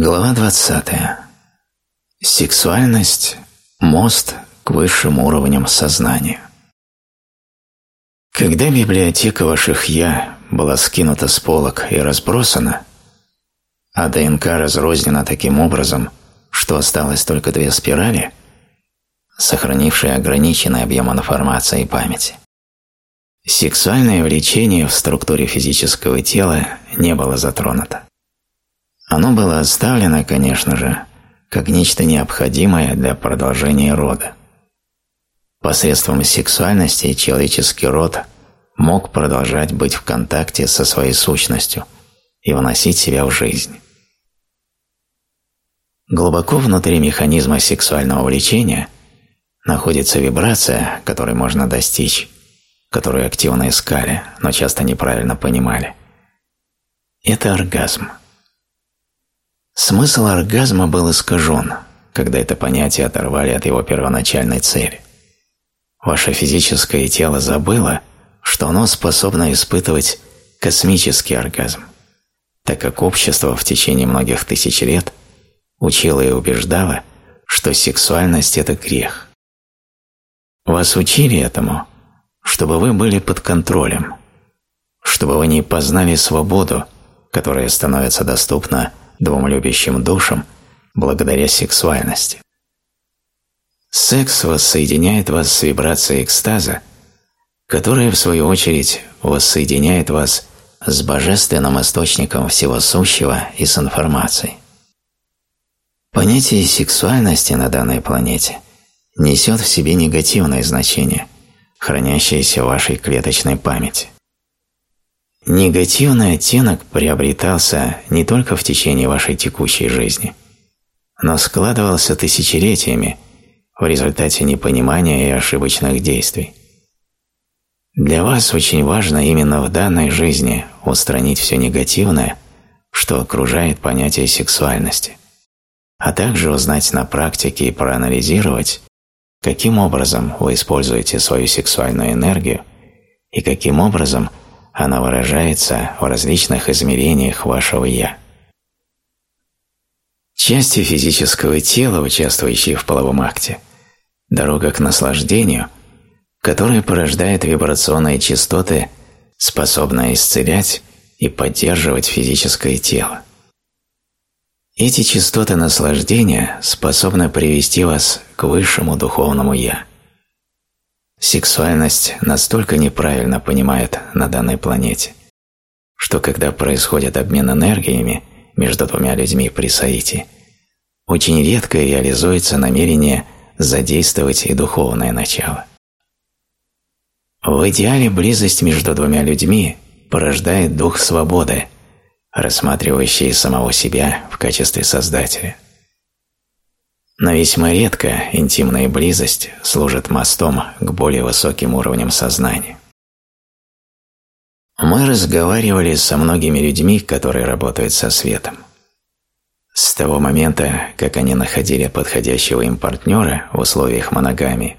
Глава 20. Сексуальность – мост к высшим уровням сознания. Когда библиотека ваших «я» была скинута с полок и разбросана, а ДНК разрознена таким образом, что осталось только две спирали, сохранившие ограниченный объем информации и памяти, сексуальное влечение в структуре физического тела не было затронуто. Оно было оставлено, конечно же, как нечто необходимое для продолжения рода. Посредством сексуальности человеческий род мог продолжать быть в контакте со своей сущностью и вносить себя в жизнь. Глубоко внутри механизма сексуального влечения находится вибрация, которой можно достичь, которую активно искали, но часто неправильно понимали. Это оргазм. Смысл оргазма был искажен, когда это понятие оторвали от его первоначальной цели. Ваше физическое тело забыло, что оно способно испытывать космический оргазм, так как общество в течение многих тысяч лет учило и убеждало, что сексуальность – это грех. Вас учили этому, чтобы вы были под контролем, чтобы вы не познали свободу, которая становится доступна двум любящим душам благодаря сексуальности. Секс воссоединяет вас с вибрацией экстаза, которая, в свою очередь, воссоединяет вас с божественным источником всего сущего и с информацией. Понятие сексуальности на данной планете несет в себе негативное значение, хранящееся в вашей клеточной памяти. Негативный оттенок приобретался не только в течение вашей текущей жизни, но складывался тысячелетиями в результате непонимания и ошибочных действий. Для вас очень важно именно в данной жизни устранить все негативное, что окружает понятие сексуальности, а также узнать на практике и проанализировать, каким образом вы используете свою сексуальную энергию и каким образом – она выражается в различных измерениях вашего «я». Части физического тела, участвующие в половом акте, дорога к наслаждению, которая порождает вибрационные частоты, способные исцелять и поддерживать физическое тело. Эти частоты наслаждения способны привести вас к высшему духовному «я». Сексуальность настолько неправильно понимает на данной планете, что когда происходит обмен энергиями между двумя людьми при соитии, очень редко реализуется намерение задействовать и духовное начало. В идеале близость между двумя людьми порождает дух свободы, рассматривающий самого себя в качестве создателя – но весьма редко интимная близость служит мостом к более высоким уровням сознания. Мы разговаривали со многими людьми, которые работают со светом. С того момента, как они находили подходящего им партнера в условиях моногамии,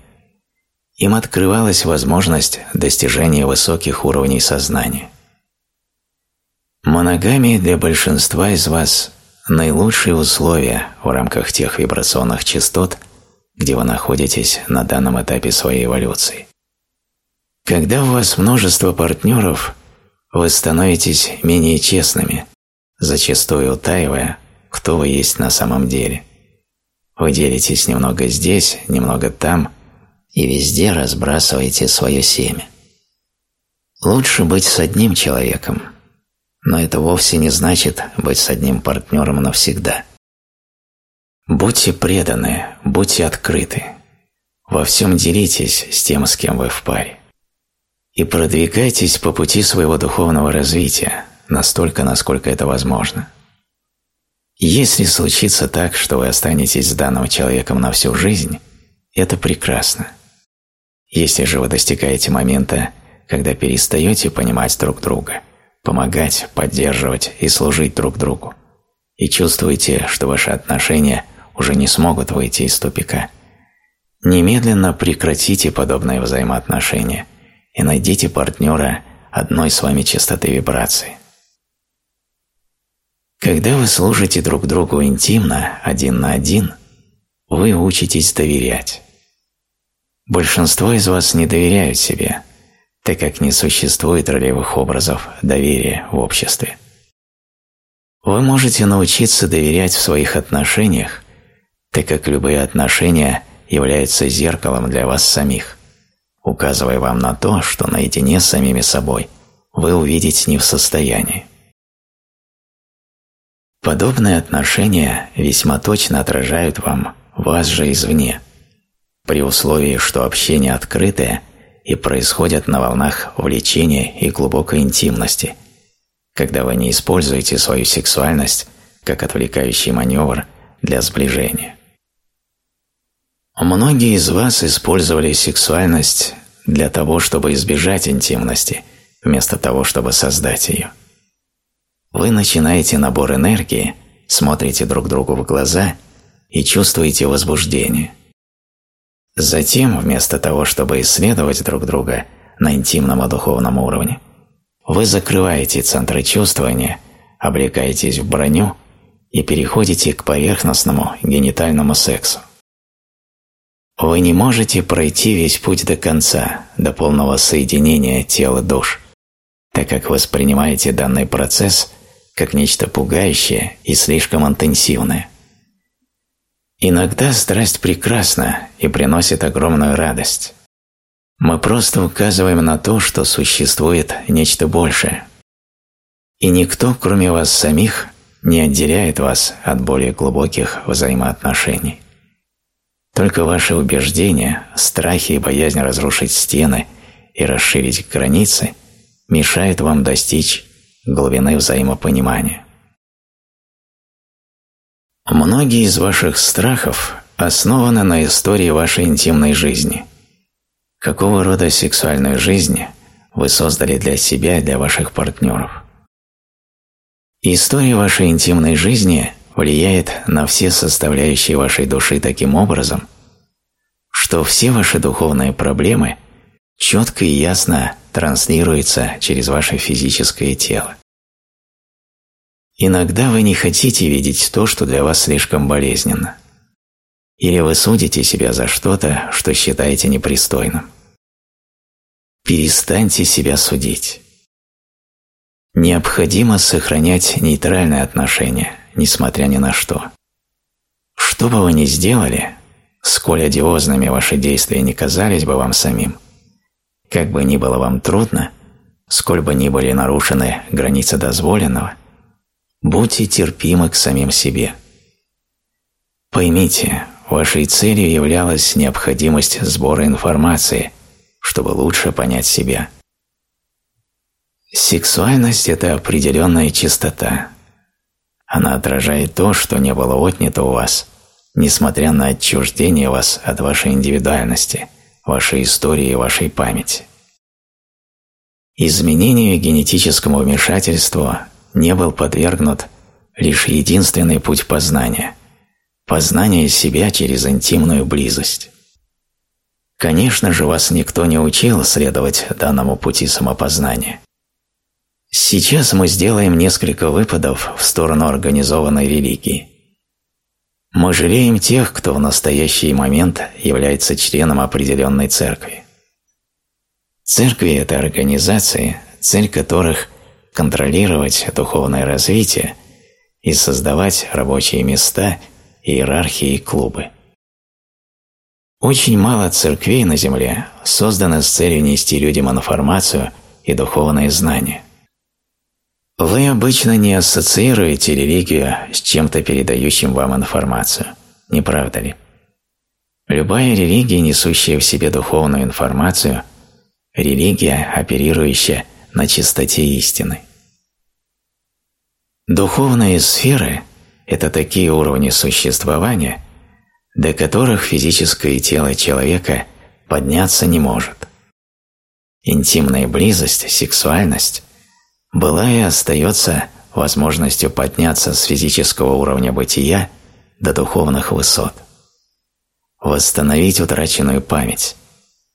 им открывалась возможность достижения высоких уровней сознания. Моногамия для большинства из вас наилучшие условия в рамках тех вибрационных частот, где вы находитесь на данном этапе своей эволюции. Когда у вас множество партнеров, вы становитесь менее честными, зачастую утаивая, кто вы есть на самом деле. Вы делитесь немного здесь, немного там, и везде разбрасываете свое семя. Лучше быть с одним человеком, но это вовсе не значит быть с одним партнером навсегда. Будьте преданы, будьте открыты. Во всем делитесь с тем, с кем вы в паре. И продвигайтесь по пути своего духовного развития настолько, насколько это возможно. Если случится так, что вы останетесь с данным человеком на всю жизнь, это прекрасно. Если же вы достигаете момента, когда перестаете понимать друг друга – помогать, поддерживать и служить друг другу. И чувствуете, что ваши отношения уже не смогут выйти из тупика. Немедленно прекратите подобные взаимоотношения и найдите партнера одной с вами частоты вибрации. Когда вы служите друг другу интимно, один на один, вы учитесь доверять. Большинство из вас не доверяют себе, так как не существует ролевых образов доверия в обществе. Вы можете научиться доверять в своих отношениях, так как любые отношения являются зеркалом для вас самих, указывая вам на то, что наедине с самими собой вы увидеть не в состоянии. Подобные отношения весьма точно отражают вам вас же извне, при условии, что общение открытое и происходит на волнах влечения и глубокой интимности, когда вы не используете свою сексуальность как отвлекающий маневр для сближения. Многие из вас использовали сексуальность для того, чтобы избежать интимности, вместо того, чтобы создать ее. Вы начинаете набор энергии, смотрите друг другу в глаза и чувствуете возбуждение. Затем, вместо того, чтобы исследовать друг друга на интимном и духовном уровне, вы закрываете центры чувствования, облекаетесь в броню и переходите к поверхностному генитальному сексу. Вы не можете пройти весь путь до конца, до полного соединения тела душ, так как воспринимаете данный процесс как нечто пугающее и слишком интенсивное. Иногда страсть прекрасна и приносит огромную радость. Мы просто указываем на то, что существует нечто большее. И никто, кроме вас самих, не отделяет вас от более глубоких взаимоотношений. Только ваши убеждения, страхи и боязнь разрушить стены и расширить границы мешают вам достичь глубины взаимопонимания. Многие из ваших страхов основаны на истории вашей интимной жизни. Какого рода сексуальную жизнь вы создали для себя и для ваших партнеров? История вашей интимной жизни влияет на все составляющие вашей души таким образом, что все ваши духовные проблемы четко и ясно транслируются через ваше физическое тело. Иногда вы не хотите видеть то, что для вас слишком болезненно. Или вы судите себя за что-то, что считаете непристойным. Перестаньте себя судить. Необходимо сохранять нейтральное отношение, несмотря ни на что. Что бы вы ни сделали, сколь одиозными ваши действия не казались бы вам самим, как бы ни было вам трудно, сколь бы ни были нарушены границы дозволенного, будьте терпимы к самим себе. Поймите, вашей целью являлась необходимость сбора информации, чтобы лучше понять себя. Сексуальность – это определенная чистота, она отражает то, что не было отнято у вас, несмотря на отчуждение вас от вашей индивидуальности, вашей истории и вашей памяти. Изменению генетическому вмешательству не был подвергнут лишь единственный путь познания – познание себя через интимную близость. Конечно же, вас никто не учил следовать данному пути самопознания. Сейчас мы сделаем несколько выпадов в сторону организованной религии. Мы жалеем тех, кто в настоящий момент является членом определенной церкви. Церкви – это организации, цель которых – контролировать духовное развитие и создавать рабочие места, иерархии и клубы. Очень мало церквей на Земле созданы с целью нести людям информацию и духовные знания. Вы обычно не ассоциируете религию с чем-то передающим вам информацию, не правда ли? Любая религия, несущая в себе духовную информацию, религия, оперирующая на чистоте истины. Духовные сферы – это такие уровни существования, до которых физическое тело человека подняться не может. Интимная близость, сексуальность была и остается возможностью подняться с физического уровня бытия до духовных высот, восстановить утраченную память,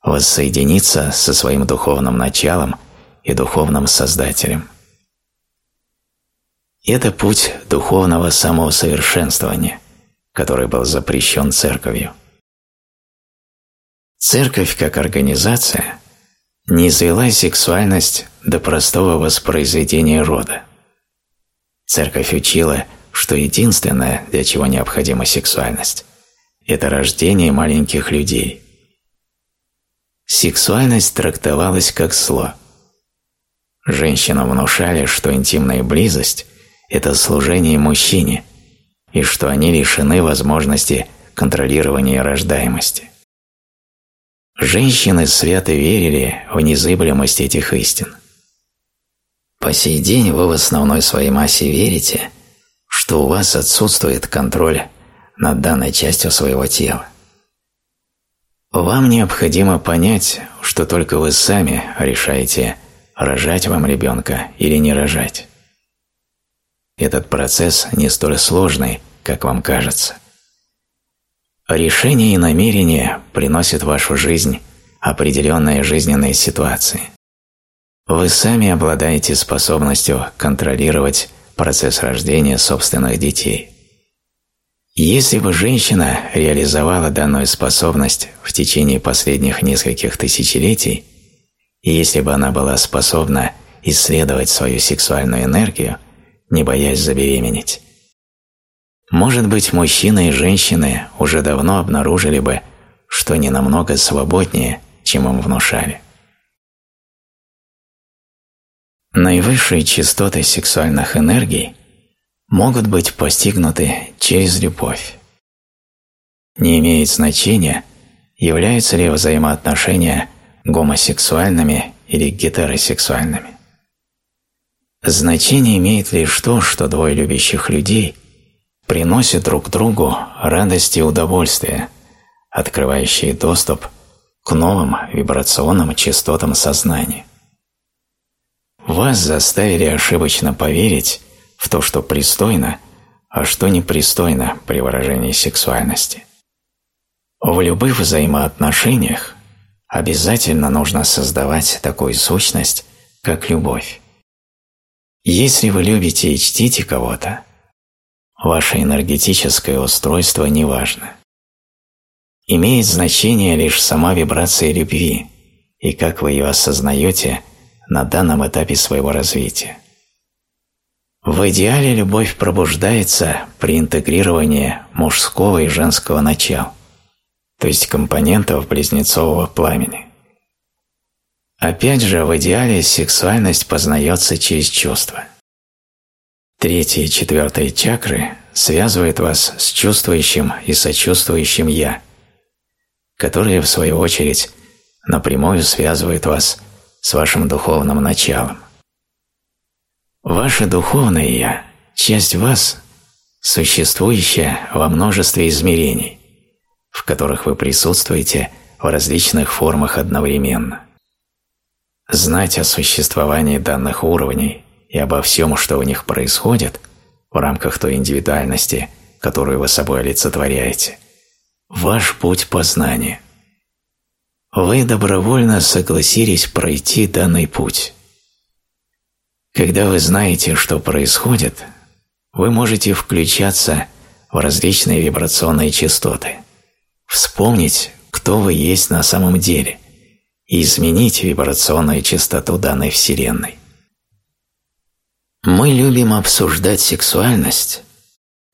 воссоединиться со своим духовным началом и духовным создателем. Это путь духовного самоусовершенствования, который был запрещен церковью. Церковь как организация не извела сексуальность до простого воспроизведения рода. Церковь учила, что единственное, для чего необходима сексуальность, это рождение маленьких людей. Сексуальность трактовалась как зло. Женщинам внушали, что интимная близость – это служение мужчине, и что они лишены возможности контролирования рождаемости. Женщины свято верили в незыблемость этих истин. По сей день вы в основной своей массе верите, что у вас отсутствует контроль над данной частью своего тела. Вам необходимо понять, что только вы сами решаете, рожать вам ребенка или не рожать. Этот процесс не столь сложный, как вам кажется. Решение и намерение приносят в вашу жизнь определенные жизненные ситуации. Вы сами обладаете способностью контролировать процесс рождения собственных детей. Если бы женщина реализовала данную способность в течение последних нескольких тысячелетий, и если бы она была способна исследовать свою сексуальную энергию, не боясь забеременеть, может быть, мужчины и женщины уже давно обнаружили бы, что не намного свободнее, чем им внушали. Наивысшие частоты сексуальных энергий могут быть постигнуты через любовь. Не имеет значения, являются ли взаимоотношения гомосексуальными или гетеросексуальными. Значение имеет лишь то, что двое любящих людей приносят друг другу радость и удовольствие, открывающие доступ к новым вибрационным частотам сознания. Вас заставили ошибочно поверить в то, что пристойно, а что непристойно при выражении сексуальности. В любых взаимоотношениях обязательно нужно создавать такую сущность, как любовь. Если вы любите и чтите кого-то, ваше энергетическое устройство не важно. Имеет значение лишь сама вибрация любви и как вы ее осознаете на данном этапе своего развития. В идеале любовь пробуждается при интегрировании мужского и женского начала, то есть компонентов близнецового пламени. Опять же, в идеале сексуальность познается через чувства. Третья и четвертая чакры связывают вас с чувствующим и сочувствующим «я», которые, в свою очередь, напрямую связывают вас с вашим духовным началом. Ваше духовное «я» – часть вас, существующая во множестве измерений, в которых вы присутствуете в различных формах одновременно. Знать о существовании данных уровней и обо всем, что в них происходит, в рамках той индивидуальности, которую вы собой олицетворяете, ваш путь познания. Вы добровольно согласились пройти данный путь. Когда вы знаете, что происходит, вы можете включаться в различные вибрационные частоты, вспомнить, кто вы есть на самом деле, и изменить вибрационную частоту данной Вселенной. Мы любим обсуждать сексуальность,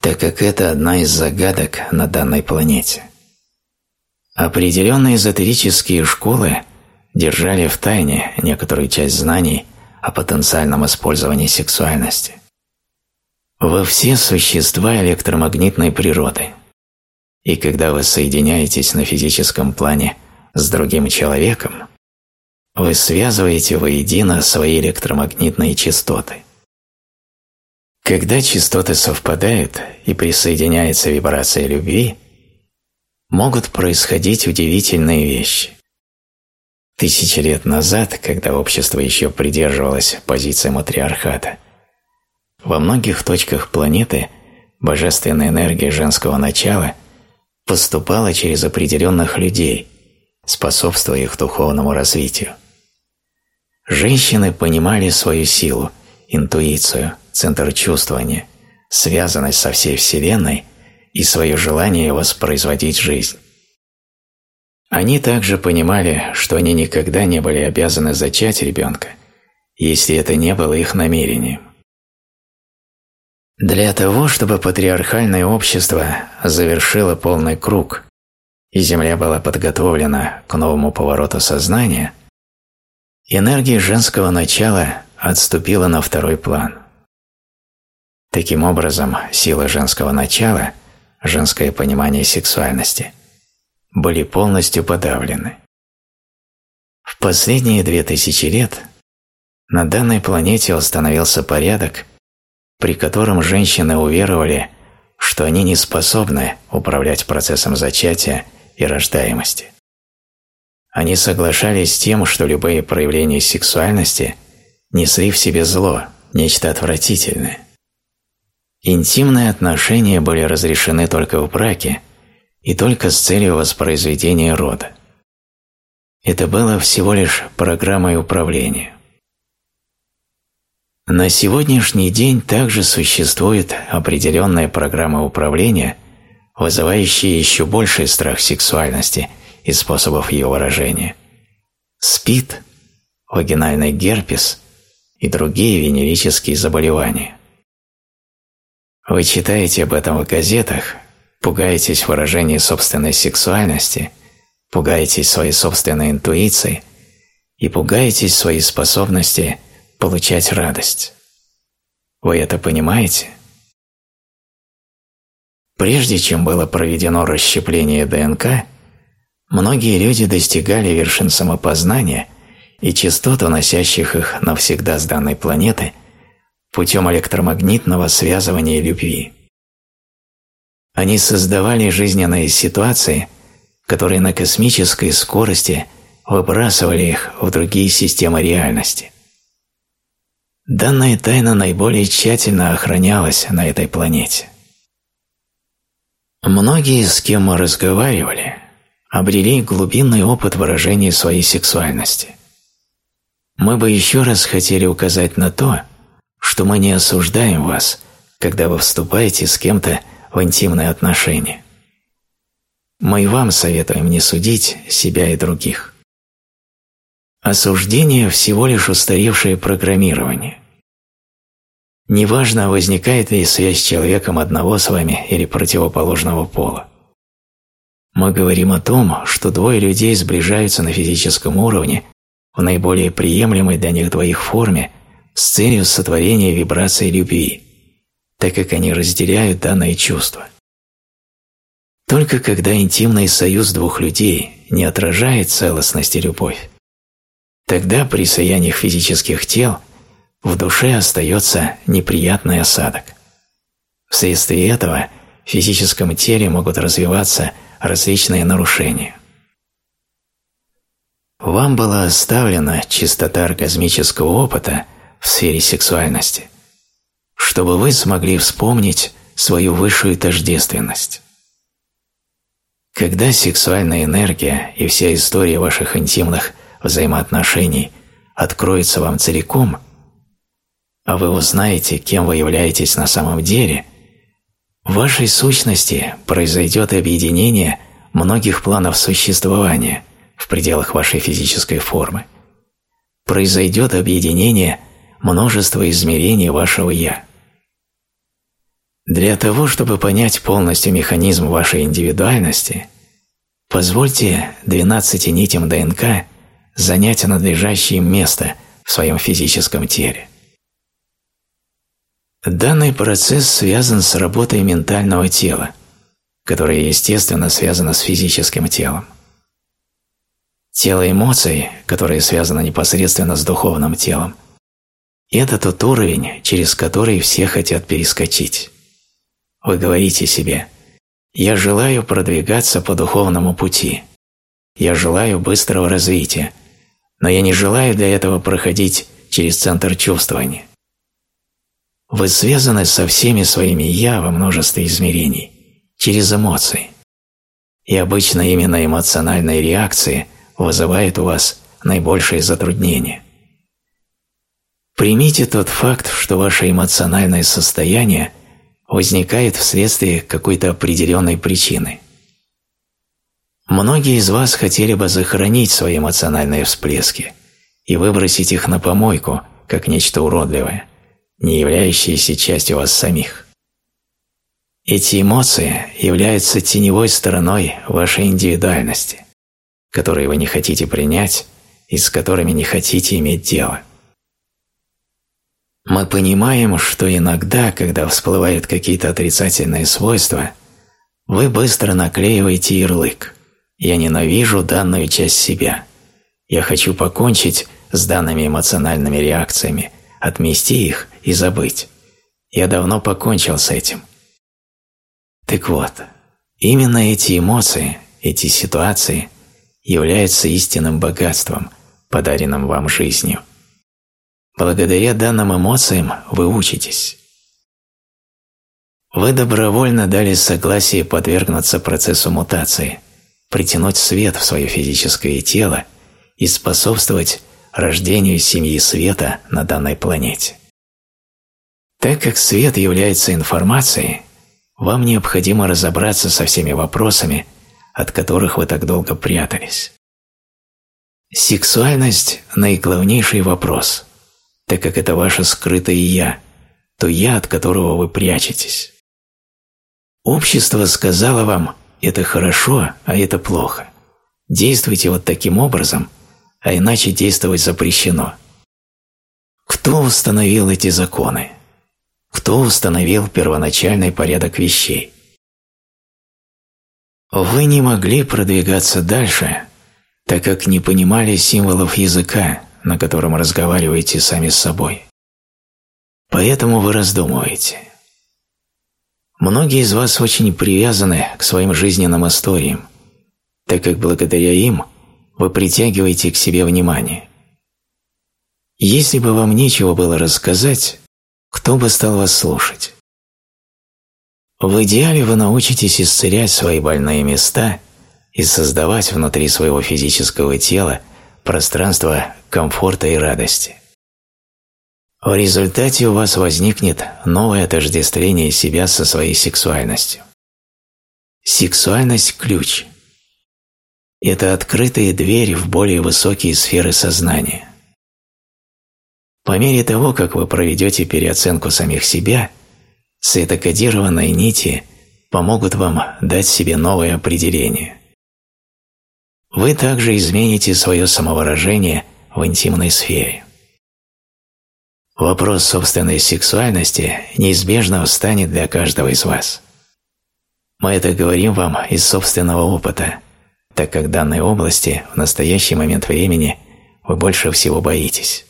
так как это одна из загадок на данной планете. Определенные эзотерические школы держали в тайне некоторую часть знаний о потенциальном использовании сексуальности. Вы все существа электромагнитной природы, и когда вы соединяетесь на физическом плане с другим человеком, вы связываете воедино свои электромагнитные частоты – когда частоты совпадают и присоединяется вибрация любви, могут происходить удивительные вещи. Тысячи лет назад, когда общество еще придерживалось позиции матриархата, во многих точках планеты божественная энергия женского начала поступала через определенных людей, способствуя их духовному развитию. Женщины понимали свою силу, интуицию – центр чувствования, связанность со всей Вселенной и свое желание воспроизводить жизнь. Они также понимали, что они никогда не были обязаны зачать ребенка, если это не было их намерением. Для того, чтобы патриархальное общество завершило полный круг и Земля была подготовлена к новому повороту сознания, энергия женского начала отступила на второй план. Таким образом, сила женского начала, женское понимание сексуальности, были полностью подавлены. В последние две тысячи лет на данной планете установился порядок, при котором женщины уверовали, что они не способны управлять процессом зачатия и рождаемости. Они соглашались с тем, что любые проявления сексуальности несли в себе зло, нечто отвратительное. Интимные отношения были разрешены только в браке и только с целью воспроизведения рода. Это было всего лишь программой управления. На сегодняшний день также существует определенная программа управления – вызывающие еще больший страх сексуальности и способов ее выражения. СПИД, вагинальный герпес и другие венерические заболевания. Вы читаете об этом в газетах, пугаетесь выражения собственной сексуальности, пугаетесь своей собственной интуиции и пугаетесь своей способности получать радость. Вы это понимаете? Прежде чем было проведено расщепление ДНК, многие люди достигали вершин самопознания и частот, уносящих их навсегда с данной планеты, путем электромагнитного связывания любви. Они создавали жизненные ситуации, которые на космической скорости выбрасывали их в другие системы реальности. Данная тайна наиболее тщательно охранялась на этой планете. Многие, с кем мы разговаривали, обрели глубинный опыт выражения своей сексуальности. Мы бы еще раз хотели указать на то, что мы не осуждаем вас, когда вы вступаете с кем-то в интимные отношения. Мы и вам советуем не судить себя и других. Осуждение – всего лишь устаревшее программирование. Неважно, возникает ли связь с человеком одного с вами или противоположного пола. Мы говорим о том, что двое людей сближаются на физическом уровне в наиболее приемлемой для них двоих форме с целью сотворения вибрации любви, так как они разделяют данное чувство. Только когда интимный союз двух людей не отражает целостность и любовь, тогда при слияниях физических тел – в душе остается неприятный осадок. Вследствие этого в физическом теле могут развиваться различные нарушения. Вам была оставлена чистота оргазмического опыта в сфере сексуальности, чтобы вы смогли вспомнить свою высшую тождественность. Когда сексуальная энергия и вся история ваших интимных взаимоотношений откроется вам целиком – а вы узнаете, кем вы являетесь на самом деле, в вашей сущности произойдет объединение многих планов существования в пределах вашей физической формы. Произойдет объединение множества измерений вашего «я». Для того, чтобы понять полностью механизм вашей индивидуальности, позвольте 12 нитям ДНК занять надлежащее место в своем физическом теле. Данный процесс связан с работой ментального тела, которое, естественно, связано с физическим телом. Тело эмоций, которое связано непосредственно с духовным телом, это тот уровень, через который все хотят перескочить. Вы говорите себе «Я желаю продвигаться по духовному пути. Я желаю быстрого развития, но я не желаю для этого проходить через центр чувствования. Вы связаны со всеми своими «я» во множестве измерений, через эмоции. И обычно именно эмоциональные реакции вызывают у вас наибольшие затруднения. Примите тот факт, что ваше эмоциональное состояние возникает вследствие какой-то определенной причины. Многие из вас хотели бы захоронить свои эмоциональные всплески и выбросить их на помойку, как нечто уродливое, не являющееся частью вас самих. Эти эмоции являются теневой стороной вашей индивидуальности, которые вы не хотите принять и с которыми не хотите иметь дело. Мы понимаем, что иногда, когда всплывают какие-то отрицательные свойства, вы быстро наклеиваете ярлык «Я ненавижу данную часть себя», «Я хочу покончить с данными эмоциональными реакциями», «Отмести их и забыть». «Я давно покончил с этим». Так вот, именно эти эмоции, эти ситуации являются истинным богатством, подаренным вам жизнью. Благодаря данным эмоциям вы учитесь. Вы добровольно дали согласие подвергнуться процессу мутации, притянуть свет в свое физическое тело и способствовать рождению семьи света на данной планете. Так как свет является информацией, вам необходимо разобраться со всеми вопросами, от которых вы так долго прятались. Сексуальность – наиглавнейший вопрос, так как это ваше скрытое «я», то «я», от которого вы прячетесь. Общество сказало вам «это хорошо, а это плохо». Действуйте вот таким образом, а иначе действовать запрещено. Кто установил эти законы? кто установил первоначальный порядок вещей. Вы не могли продвигаться дальше, так как не понимали символов языка, на котором разговариваете сами с собой. Поэтому вы раздумываете. Многие из вас очень привязаны к своим жизненным историям, так как благодаря им вы притягиваете к себе внимание. Если бы вам нечего было рассказать, кто бы стал вас слушать? В идеале вы научитесь исцелять свои больные места и создавать внутри своего физического тела пространство комфорта и радости. В результате у вас возникнет новое отождествление себя со своей сексуальностью. Сексуальность – ключ. Это открытая дверь в более высокие сферы сознания. По мере того, как вы проведете переоценку самих себя, светокодированные нити помогут вам дать себе новое определение. Вы также измените свое самовыражение в интимной сфере. Вопрос собственной сексуальности неизбежно встанет для каждого из вас. Мы это говорим вам из собственного опыта, так как данной области в настоящий момент времени вы больше всего боитесь.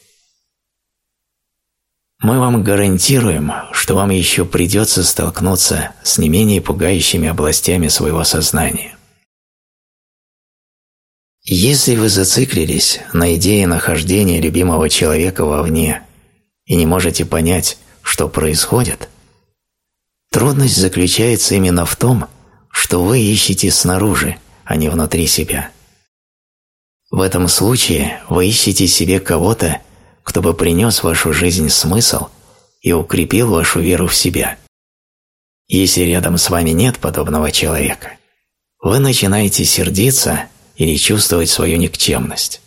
Мы вам гарантируем, что вам еще придется столкнуться с не менее пугающими областями своего сознания. Если вы зациклились на идее нахождения любимого человека вовне и не можете понять, что происходит, трудность заключается именно в том, что вы ищете снаружи, а не внутри себя. В этом случае вы ищете себе кого-то, кто бы принес вашу жизнь смысл и укрепил вашу веру в себя. Если рядом с вами нет подобного человека, вы начинаете сердиться или чувствовать свою никчемность.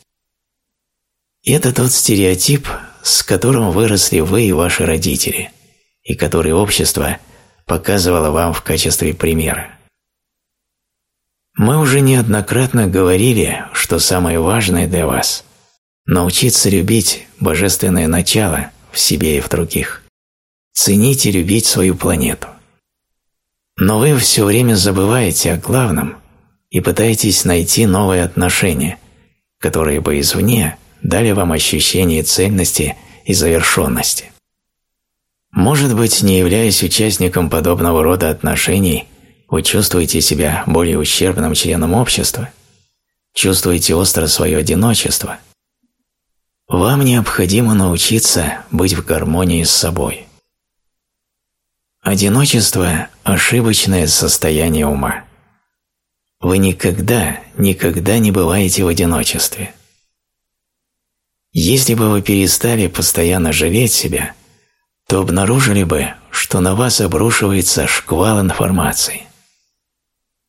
Это тот стереотип, с которым выросли вы и ваши родители, и который общество показывало вам в качестве примера. Мы уже неоднократно говорили, что самое важное для вас Научиться любить божественное начало в себе и в других. Ценить и любить свою планету. Но вы все время забываете о главном и пытаетесь найти новые отношения, которые бы извне дали вам ощущение цельности и завершенности. Может быть, не являясь участником подобного рода отношений, вы чувствуете себя более ущербным членом общества, чувствуете остро свое одиночество – вам необходимо научиться быть в гармонии с собой. Одиночество – ошибочное состояние ума. Вы никогда, никогда не бываете в одиночестве. Если бы вы перестали постоянно жалеть себя, то обнаружили бы, что на вас обрушивается шквал информации.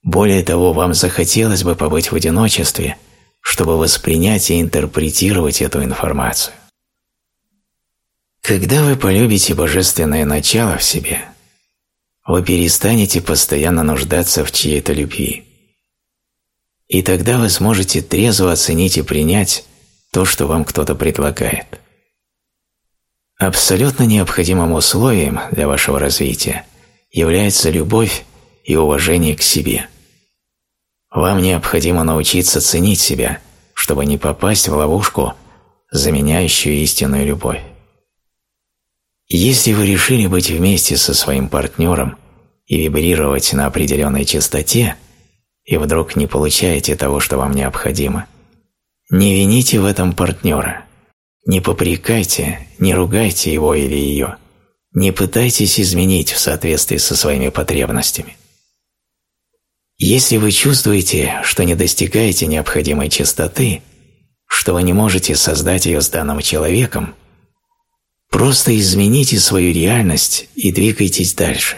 Более того, вам захотелось бы побыть в одиночестве, чтобы воспринять и интерпретировать эту информацию. Когда вы полюбите божественное начало в себе, вы перестанете постоянно нуждаться в чьей-то любви. И тогда вы сможете трезво оценить и принять то, что вам кто-то предлагает. Абсолютно необходимым условием для вашего развития является любовь и уважение к себе. Вам необходимо научиться ценить себя, чтобы не попасть в ловушку, заменяющую истинную любовь. Если вы решили быть вместе со своим партнером и вибрировать на определенной частоте, и вдруг не получаете того, что вам необходимо, не вините в этом партнера, не попрекайте, не ругайте его или ее, не пытайтесь изменить в соответствии со своими потребностями. Если вы чувствуете, что не достигаете необходимой частоты, что вы не можете создать ее с данным человеком, просто измените свою реальность и двигайтесь дальше.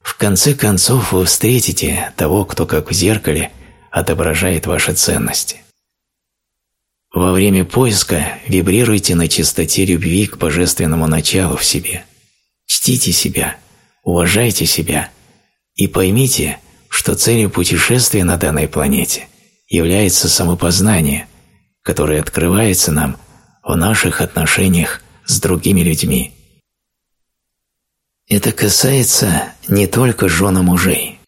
В конце концов вы встретите того, кто как в зеркале отображает ваши ценности. Во время поиска вибрируйте на частоте любви к божественному началу в себе. Чтите себя, уважайте себя и поймите, что целью путешествия на данной планете является самопознание, которое открывается нам в наших отношениях с другими людьми. Это касается не только жен и мужей.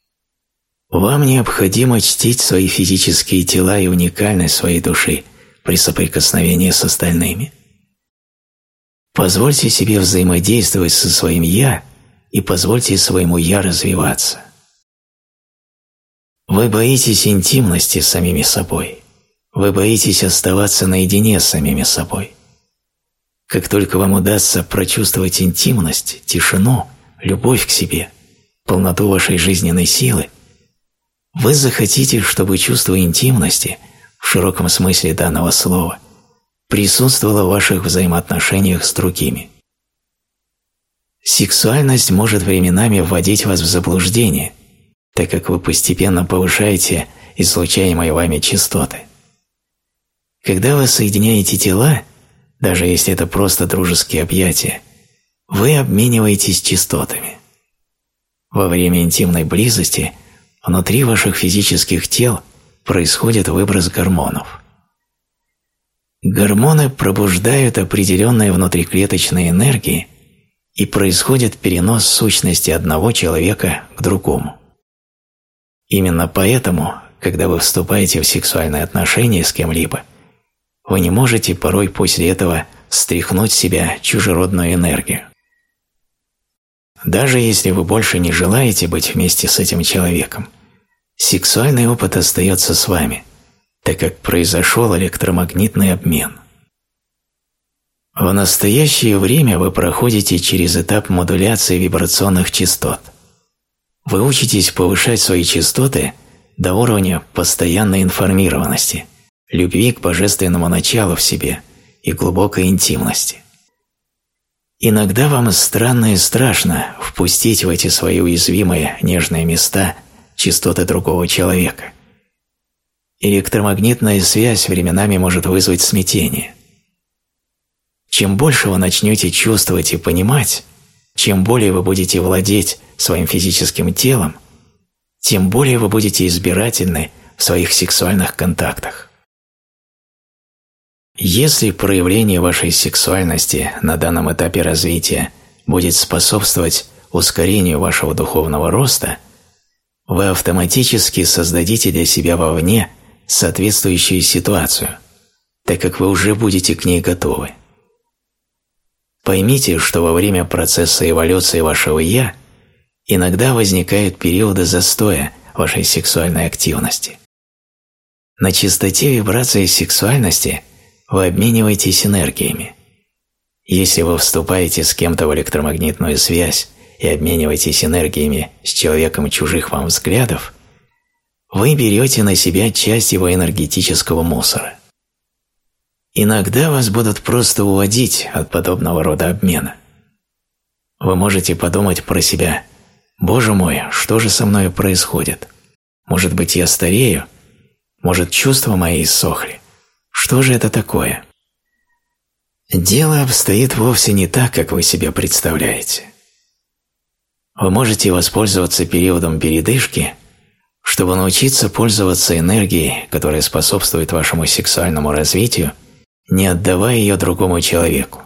Вам необходимо чтить свои физические тела и уникальность своей души – при соприкосновении с остальными. Позвольте себе взаимодействовать со своим «я» и позвольте своему «я» развиваться. Вы боитесь интимности с самими собой. Вы боитесь оставаться наедине с самими собой. Как только вам удастся прочувствовать интимность, тишину, любовь к себе, полноту вашей жизненной силы, вы захотите, чтобы чувство интимности – в широком смысле данного слова, присутствовала в ваших взаимоотношениях с другими. Сексуальность может временами вводить вас в заблуждение, так как вы постепенно повышаете излучаемые вами частоты. Когда вы соединяете тела, даже если это просто дружеские объятия, вы обмениваетесь частотами. Во время интимной близости внутри ваших физических тел происходит выброс гормонов. Гормоны пробуждают определенные внутриклеточные энергии и происходит перенос сущности одного человека к другому. Именно поэтому, когда вы вступаете в сексуальные отношения с кем-либо, вы не можете порой после этого стряхнуть себя чужеродную энергию. Даже если вы больше не желаете быть вместе с этим человеком – Сексуальный опыт остается с вами, так как произошел электромагнитный обмен. В настоящее время вы проходите через этап модуляции вибрационных частот. Вы учитесь повышать свои частоты до уровня постоянной информированности, любви к божественному началу в себе и глубокой интимности. Иногда вам странно и страшно впустить в эти свои уязвимые нежные места – частоты другого человека. Электромагнитная связь временами может вызвать смятение. Чем больше вы начнете чувствовать и понимать, чем более вы будете владеть своим физическим телом, тем более вы будете избирательны в своих сексуальных контактах. Если проявление вашей сексуальности на данном этапе развития будет способствовать ускорению вашего духовного роста – вы автоматически создадите для себя вовне соответствующую ситуацию, так как вы уже будете к ней готовы. Поймите, что во время процесса эволюции вашего «я» иногда возникают периоды застоя вашей сексуальной активности. На частоте вибрации сексуальности вы обмениваетесь энергиями. Если вы вступаете с кем-то в электромагнитную связь и обмениваетесь энергиями с человеком чужих вам взглядов, вы берете на себя часть его энергетического мусора. Иногда вас будут просто уводить от подобного рода обмена. Вы можете подумать про себя «Боже мой, что же со мной происходит? Может быть, я старею? Может, чувства мои иссохли? Что же это такое?» Дело обстоит вовсе не так, как вы себе представляете. Вы можете воспользоваться периодом передышки, чтобы научиться пользоваться энергией, которая способствует вашему сексуальному развитию, не отдавая ее другому человеку,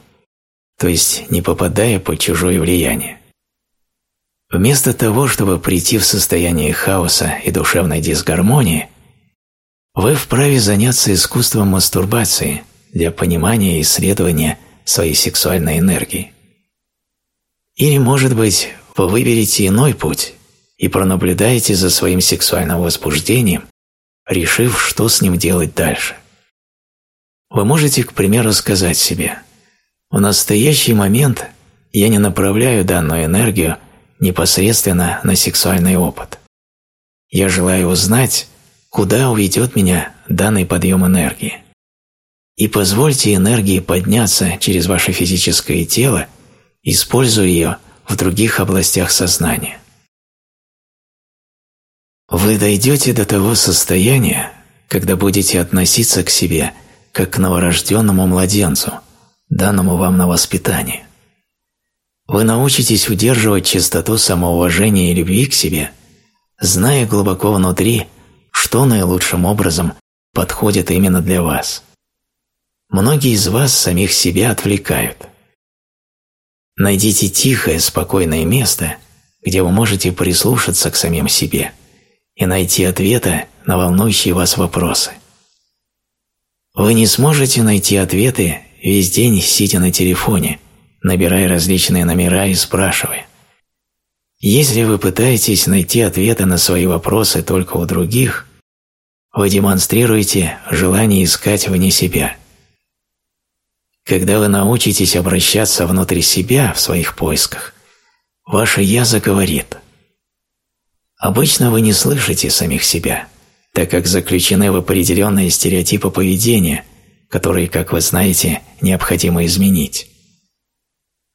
то есть не попадая под чужое влияние. Вместо того, чтобы прийти в состояние хаоса и душевной дисгармонии, вы вправе заняться искусством мастурбации – для понимания и исследования своей сексуальной энергии. Или, может быть, вы выберете иной путь и пронаблюдаете за своим сексуальным возбуждением, решив, что с ним делать дальше. Вы можете, к примеру, сказать себе «В настоящий момент я не направляю данную энергию непосредственно на сексуальный опыт. Я желаю узнать, куда уведет меня данный подъем энергии и позвольте энергии подняться через ваше физическое тело, используя ее в других областях сознания. Вы дойдете до того состояния, когда будете относиться к себе как к новорожденному младенцу, данному вам на воспитание. Вы научитесь удерживать чистоту самоуважения и любви к себе, зная глубоко внутри, что наилучшим образом подходит именно для вас. Многие из вас самих себя отвлекают. Найдите тихое, спокойное место, где вы можете прислушаться к самим себе и найти ответы на волнующие вас вопросы. Вы не сможете найти ответы весь день, сидя на телефоне, набирая различные номера и спрашивая. Если вы пытаетесь найти ответы на свои вопросы только у других, вы демонстрируете желание искать вне себя – когда вы научитесь обращаться внутрь себя в своих поисках, ваше «я» заговорит. Обычно вы не слышите самих себя, так как заключены в определенные стереотипы поведения, которые, как вы знаете, необходимо изменить.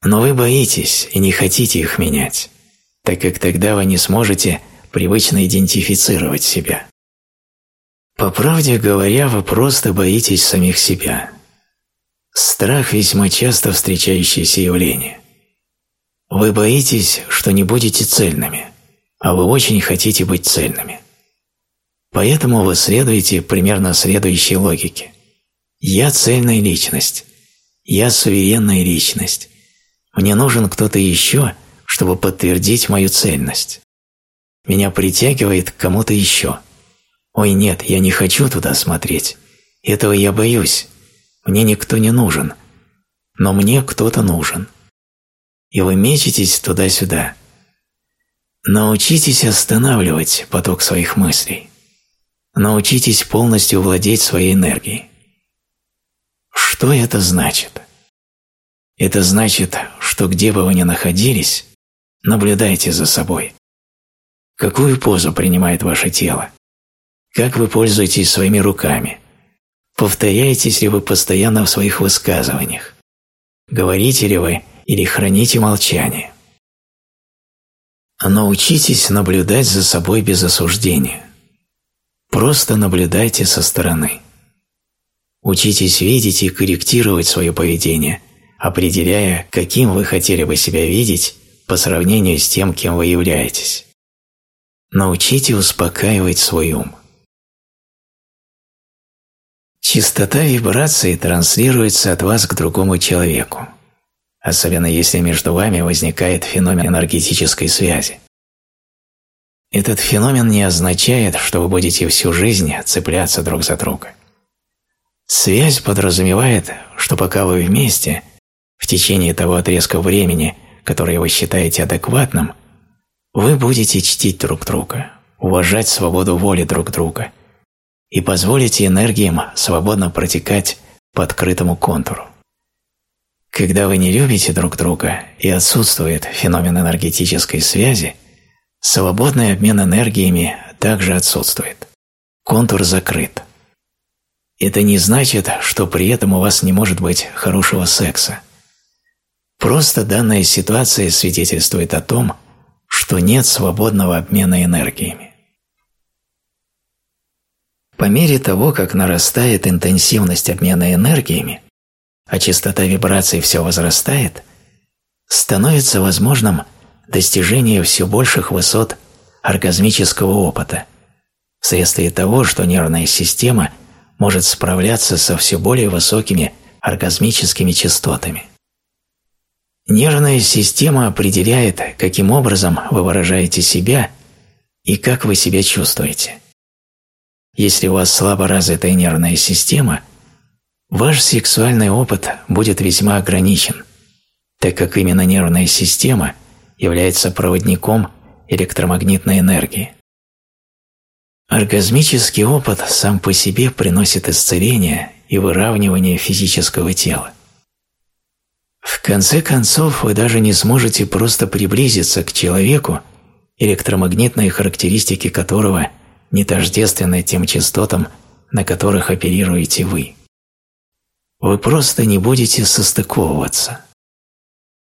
Но вы боитесь и не хотите их менять, так как тогда вы не сможете привычно идентифицировать себя. По правде говоря, вы просто боитесь самих себя – Страх – весьма часто встречающееся явление. Вы боитесь, что не будете цельными, а вы очень хотите быть цельными. Поэтому вы следуете примерно следующей логике. Я цельная личность. Я суверенная личность. Мне нужен кто-то еще, чтобы подтвердить мою цельность. Меня притягивает к кому-то еще. Ой, нет, я не хочу туда смотреть. Этого я боюсь. Мне никто не нужен, но мне кто-то нужен. И вы мечетесь туда-сюда. Научитесь останавливать поток своих мыслей. Научитесь полностью владеть своей энергией. Что это значит? Это значит, что где бы вы ни находились, наблюдайте за собой. Какую позу принимает ваше тело? Как вы пользуетесь своими руками? Повторяетесь ли вы постоянно в своих высказываниях? Говорите ли вы или храните молчание? Научитесь наблюдать за собой без осуждения. Просто наблюдайте со стороны. Учитесь видеть и корректировать свое поведение, определяя, каким вы хотели бы себя видеть по сравнению с тем, кем вы являетесь. Научите успокаивать свой ум. Частота вибрации транслируется от вас к другому человеку, особенно если между вами возникает феномен энергетической связи. Этот феномен не означает, что вы будете всю жизнь цепляться друг за друга. Связь подразумевает, что пока вы вместе, в течение того отрезка времени, который вы считаете адекватным, вы будете чтить друг друга, уважать свободу воли друг друга – и позволите энергиям свободно протекать по открытому контуру. Когда вы не любите друг друга и отсутствует феномен энергетической связи, свободный обмен энергиями также отсутствует. Контур закрыт. Это не значит, что при этом у вас не может быть хорошего секса. Просто данная ситуация свидетельствует о том, что нет свободного обмена энергиями. По мере того, как нарастает интенсивность обмена энергиями, а частота вибраций все возрастает, становится возможным достижение все больших высот оргазмического опыта, вследствие того, что нервная система может справляться со все более высокими оргазмическими частотами. Нервная система определяет, каким образом вы выражаете себя и как вы себя чувствуете. Если у вас слабо развитая нервная система, ваш сексуальный опыт будет весьма ограничен, так как именно нервная система является проводником электромагнитной энергии. Оргазмический опыт сам по себе приносит исцеление и выравнивание физического тела. В конце концов, вы даже не сможете просто приблизиться к человеку, электромагнитные характеристики которого не тождественны тем частотам, на которых оперируете вы. Вы просто не будете состыковываться.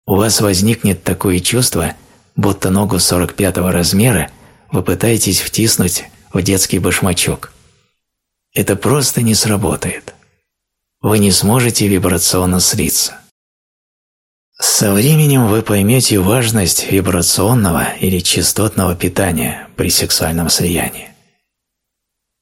У вас возникнет такое чувство, будто ногу 45 размера вы пытаетесь втиснуть в детский башмачок. Это просто не сработает. Вы не сможете вибрационно слиться. Со временем вы поймете важность вибрационного или частотного питания при сексуальном слиянии.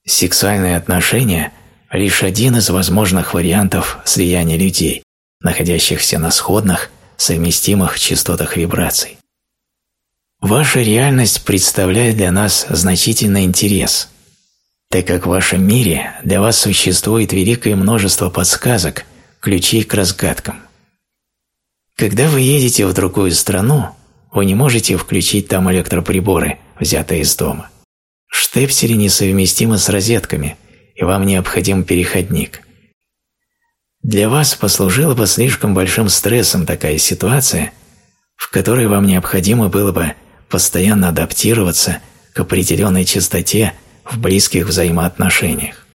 Сексуальные отношения – лишь один из возможных вариантов слияния людей, находящихся на сходных, совместимых частотах вибраций. Ваша реальность представляет для нас значительный интерес, так как в вашем мире для вас существует великое множество подсказок, ключей к разгадкам – когда вы едете в другую страну, вы не можете включить там электроприборы, взятые из дома. Штепсели несовместимы с розетками, и вам необходим переходник. Для вас послужила бы слишком большим стрессом такая ситуация, в которой вам необходимо было бы постоянно адаптироваться к определенной частоте в близких взаимоотношениях.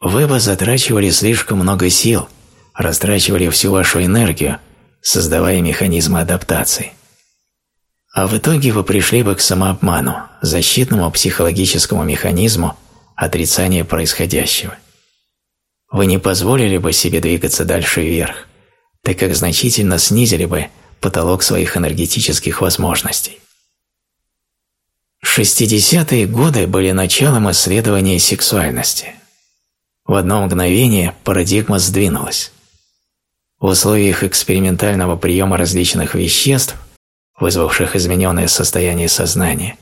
Вы бы затрачивали слишком много сил, растрачивали всю вашу энергию – создавая механизмы адаптации. А в итоге вы пришли бы к самообману, защитному психологическому механизму отрицания происходящего. Вы не позволили бы себе двигаться дальше вверх, так как значительно снизили бы потолок своих энергетических возможностей. 60-е годы были началом исследования сексуальности. В одно мгновение парадигма сдвинулась. В условиях экспериментального приема различных веществ, вызвавших измененное состояние сознания,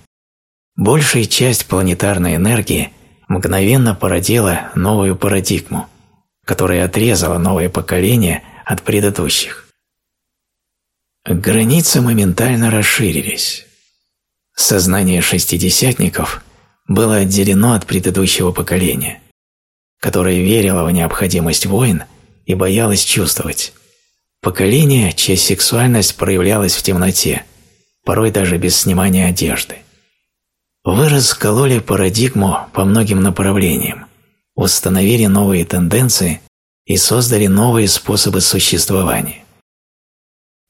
большая часть планетарной энергии мгновенно породила новую парадигму, которая отрезала новое поколение от предыдущих. Границы моментально расширились. Сознание шестидесятников было отделено от предыдущего поколения, которое верило в необходимость войн и боялась чувствовать. Поколение, чья сексуальность проявлялась в темноте, порой даже без снимания одежды. Вы раскололи парадигму по многим направлениям, установили новые тенденции и создали новые способы существования.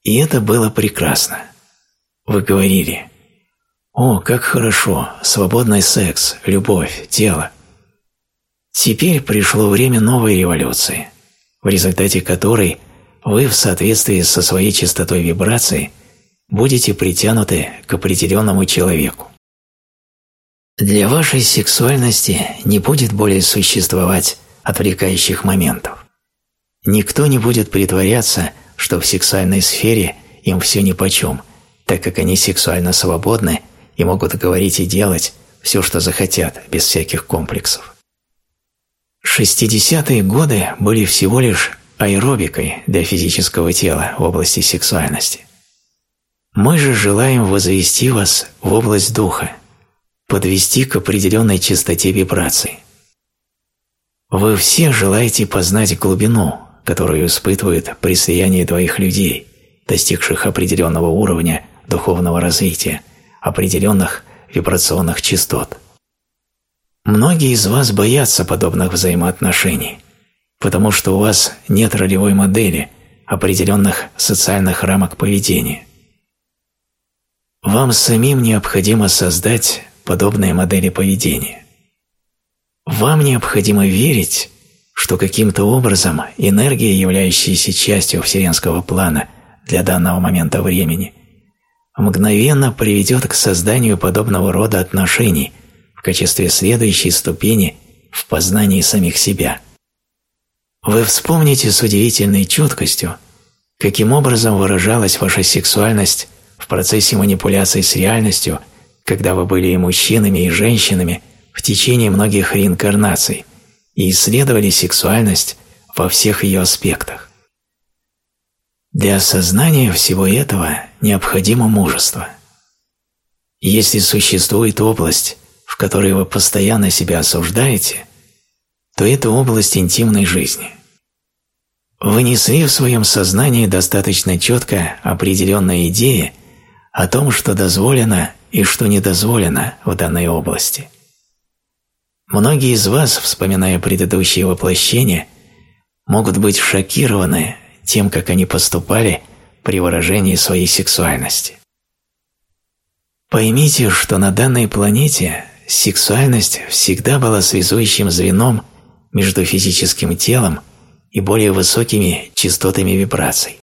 И это было прекрасно. Вы говорили «О, как хорошо, свободный секс, любовь, тело». Теперь пришло время новой революции – в результате которой вы в соответствии со своей частотой вибрации будете притянуты к определенному человеку. Для вашей сексуальности не будет более существовать отвлекающих моментов. Никто не будет притворяться, что в сексуальной сфере им все нипочем, так как они сексуально свободны и могут говорить и делать все, что захотят, без всяких комплексов. 60-е годы были всего лишь аэробикой для физического тела в области сексуальности. Мы же желаем возвести вас в область духа, подвести к определенной частоте вибраций. Вы все желаете познать глубину, которую испытывают при слиянии двоих людей, достигших определенного уровня духовного развития, определенных вибрационных частот. Многие из вас боятся подобных взаимоотношений, потому что у вас нет ролевой модели, определенных социальных рамок поведения. Вам самим необходимо создать подобные модели поведения. Вам необходимо верить, что каким-то образом энергия, являющаяся частью вселенского плана для данного момента времени, мгновенно приведет к созданию подобного рода отношений в качестве следующей ступени в познании самих себя. Вы вспомните с удивительной чуткостью, каким образом выражалась ваша сексуальность в процессе манипуляций с реальностью, когда вы были и мужчинами, и женщинами в течение многих реинкарнаций и исследовали сексуальность во всех ее аспектах. Для осознания всего этого необходимо мужество. Если существует область, в которой вы постоянно себя осуждаете, то это область интимной жизни. Вы несли в своем сознании достаточно четко определенные идеи о том, что дозволено и что не дозволено в данной области. Многие из вас, вспоминая предыдущие воплощения, могут быть шокированы тем, как они поступали при выражении своей сексуальности. Поймите, что на данной планете сексуальность всегда была связующим звеном между физическим телом и более высокими частотами вибраций.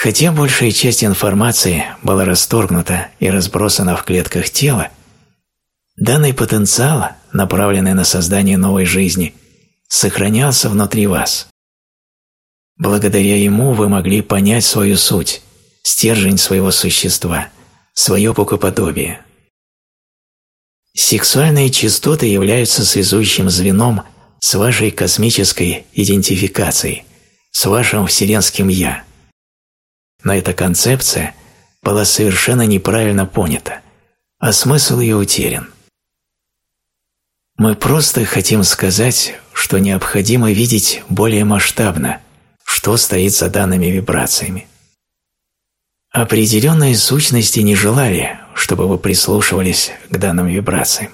Хотя большая часть информации была расторгнута и разбросана в клетках тела, данный потенциал, направленный на создание новой жизни, сохранялся внутри вас. Благодаря ему вы могли понять свою суть, стержень своего существа, свое богоподобие. Сексуальные частоты являются связующим звеном с вашей космической идентификацией, с вашим вселенским «я» но эта концепция была совершенно неправильно понята, а смысл ее утерян. Мы просто хотим сказать, что необходимо видеть более масштабно, что стоит за данными вибрациями. Определенные сущности не желали, чтобы вы прислушивались к данным вибрациям.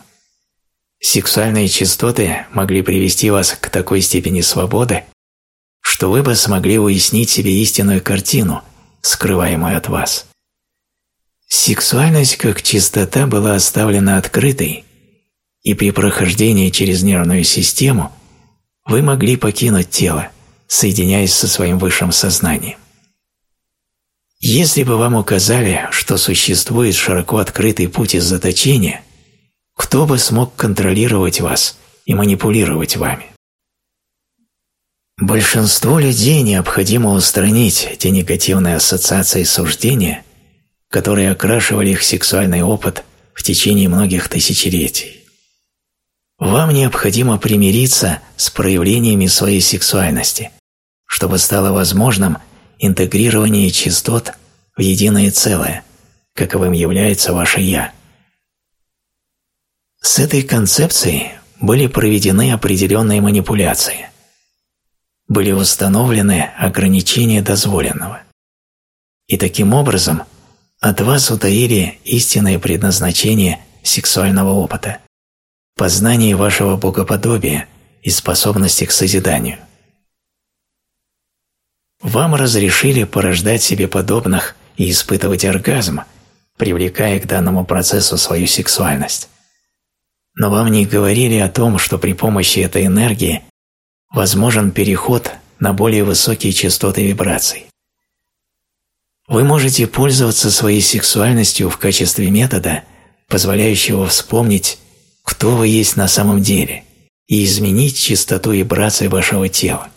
Сексуальные частоты могли привести вас к такой степени свободы, что вы бы смогли уяснить себе истинную картину – скрываемую от вас. Сексуальность как чистота была оставлена открытой, и при прохождении через нервную систему вы могли покинуть тело, соединяясь со своим высшим сознанием. Если бы вам указали, что существует широко открытый путь из заточения, кто бы смог контролировать вас и манипулировать вами? Большинству людей необходимо устранить те негативные ассоциации суждения, которые окрашивали их сексуальный опыт в течение многих тысячелетий. Вам необходимо примириться с проявлениями своей сексуальности, чтобы стало возможным интегрирование частот в единое целое, каковым является ваше «я». С этой концепцией были проведены определенные манипуляции – были установлены ограничения дозволенного. И таким образом от вас утаили истинное предназначение сексуального опыта, познание вашего богоподобия и способности к созиданию. Вам разрешили порождать себе подобных и испытывать оргазм, привлекая к данному процессу свою сексуальность. Но вам не говорили о том, что при помощи этой энергии возможен переход на более высокие частоты вибраций. Вы можете пользоваться своей сексуальностью в качестве метода, позволяющего вспомнить, кто вы есть на самом деле, и изменить частоту вибраций вашего тела.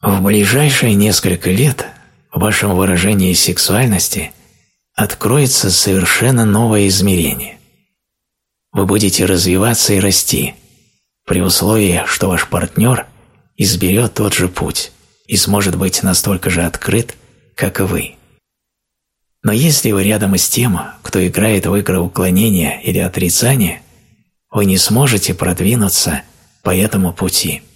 В ближайшие несколько лет в вашем выражении сексуальности откроется совершенно новое измерение. Вы будете развиваться и расти – при условии, что ваш партнер изберет тот же путь и сможет быть настолько же открыт, как и вы. Но если вы рядом с тем, кто играет в игры уклонения или отрицания, вы не сможете продвинуться по этому пути –